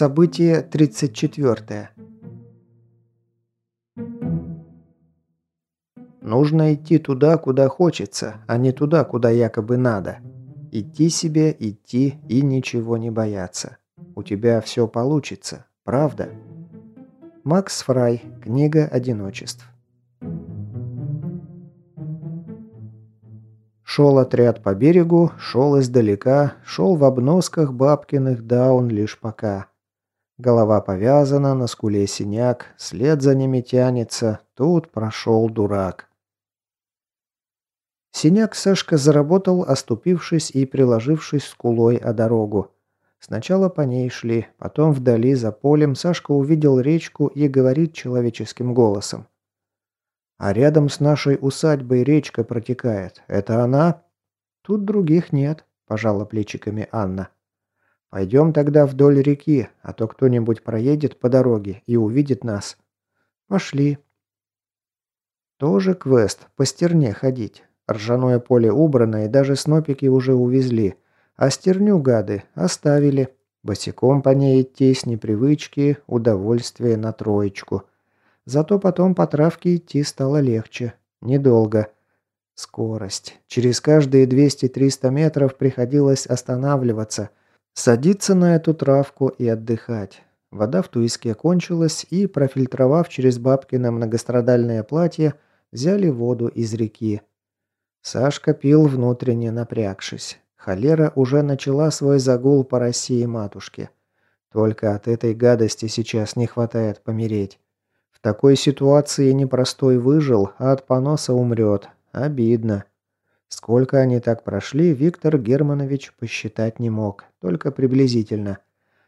Событие 34. Нужно идти туда, куда хочется, а не туда, куда якобы надо. Идти себе, идти и ничего не бояться. У тебя все получится, правда? Макс Фрай. Книга одиночеств. Шел отряд по берегу, шел издалека, шел в обносках бабкиных, да он лишь пока. Голова повязана, на скуле синяк, след за ними тянется, тут прошел дурак. Синяк Сашка заработал, оступившись и приложившись скулой о дорогу. Сначала по ней шли, потом вдали за полем Сашка увидел речку и говорит человеческим голосом. «А рядом с нашей усадьбой речка протекает. Это она?» «Тут других нет», – пожала плечиками Анна. Пойдем тогда вдоль реки, а то кто-нибудь проедет по дороге и увидит нас. Пошли. Тоже квест, по стерне ходить. Ржаное поле убрано и даже снопики уже увезли. А стерню гады оставили. Босиком по ней идти с непривычки, удовольствие на троечку. Зато потом по травке идти стало легче. Недолго. Скорость. Через каждые 200-300 метров приходилось останавливаться – Садиться на эту травку и отдыхать. Вода в туиске кончилась, и, профильтровав через бабкино многострадальное платье, взяли воду из реки. Сашка пил внутренне напрягшись. Холера уже начала свой загул по России матушке. Только от этой гадости сейчас не хватает помереть. В такой ситуации непростой выжил, а от поноса умрет. Обидно. Сколько они так прошли, Виктор Германович посчитать не мог, только приблизительно.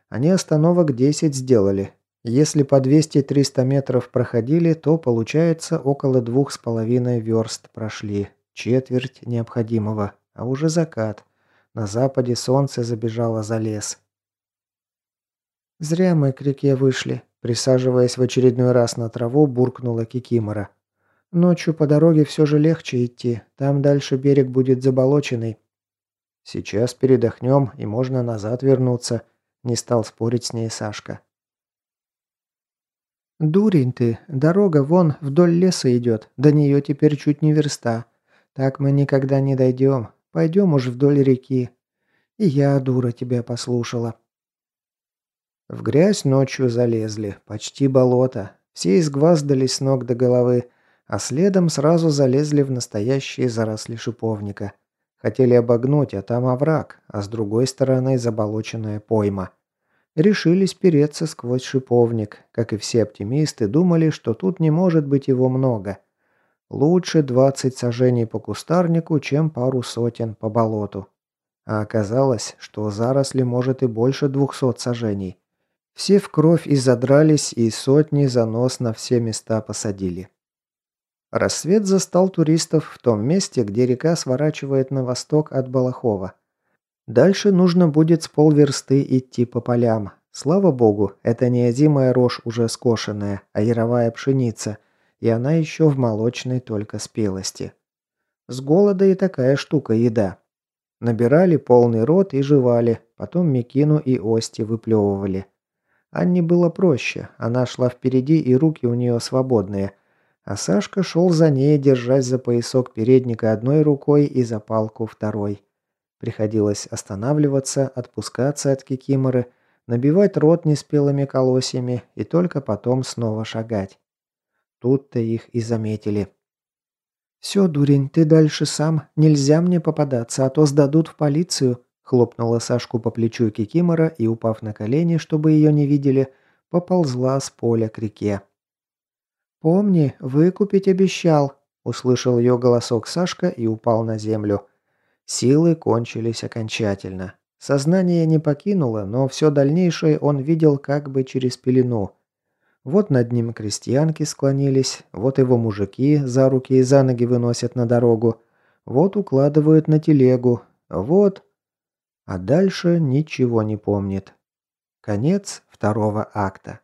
Они остановок 10 сделали. Если по 200-300 метров проходили, то получается около двух с половиной верст прошли. Четверть необходимого, а уже закат. На западе солнце забежало за лес. «Зря мы к реке вышли», присаживаясь в очередной раз на траву, буркнула Кикимора. Ночью по дороге все же легче идти. Там дальше берег будет заболоченный. Сейчас передохнем, и можно назад вернуться. Не стал спорить с ней Сашка. «Дурень ты, дорога вон вдоль леса идет, до нее теперь чуть не верста. Так мы никогда не дойдем, пойдем уж вдоль реки. И я, дура, тебя послушала». В грязь ночью залезли, почти болото. Все изгваздались с ног до головы, а следом сразу залезли в настоящие заросли шиповника. Хотели обогнуть, а там овраг, а с другой стороны заболоченная пойма. Решились переться сквозь шиповник. Как и все оптимисты, думали, что тут не может быть его много. Лучше 20 сажений по кустарнику, чем пару сотен по болоту. А оказалось, что заросли может и больше 200 сажений. Все в кровь и задрались, и сотни занос на все места посадили. Рассвет застал туристов в том месте, где река сворачивает на восток от Балахова. Дальше нужно будет с полверсты идти по полям. Слава богу, это не озимая рожь уже скошенная, а яровая пшеница, и она еще в молочной только спелости. С голода и такая штука еда. Набирали полный рот и жевали, потом мекину и ости выплевывали. Анне было проще, она шла впереди и руки у нее свободные – а Сашка шел за ней, держась за поясок передника одной рукой и за палку второй. Приходилось останавливаться, отпускаться от кикиморы, набивать рот неспелыми колосьями и только потом снова шагать. Тут-то их и заметили. «Все, дурень, ты дальше сам. Нельзя мне попадаться, а то сдадут в полицию», хлопнула Сашку по плечу Кикимора и, упав на колени, чтобы ее не видели, поползла с поля к реке. «Помни, выкупить обещал», – услышал ее голосок Сашка и упал на землю. Силы кончились окончательно. Сознание не покинуло, но все дальнейшее он видел как бы через пелену. Вот над ним крестьянки склонились, вот его мужики за руки и за ноги выносят на дорогу, вот укладывают на телегу, вот... А дальше ничего не помнит. Конец второго акта.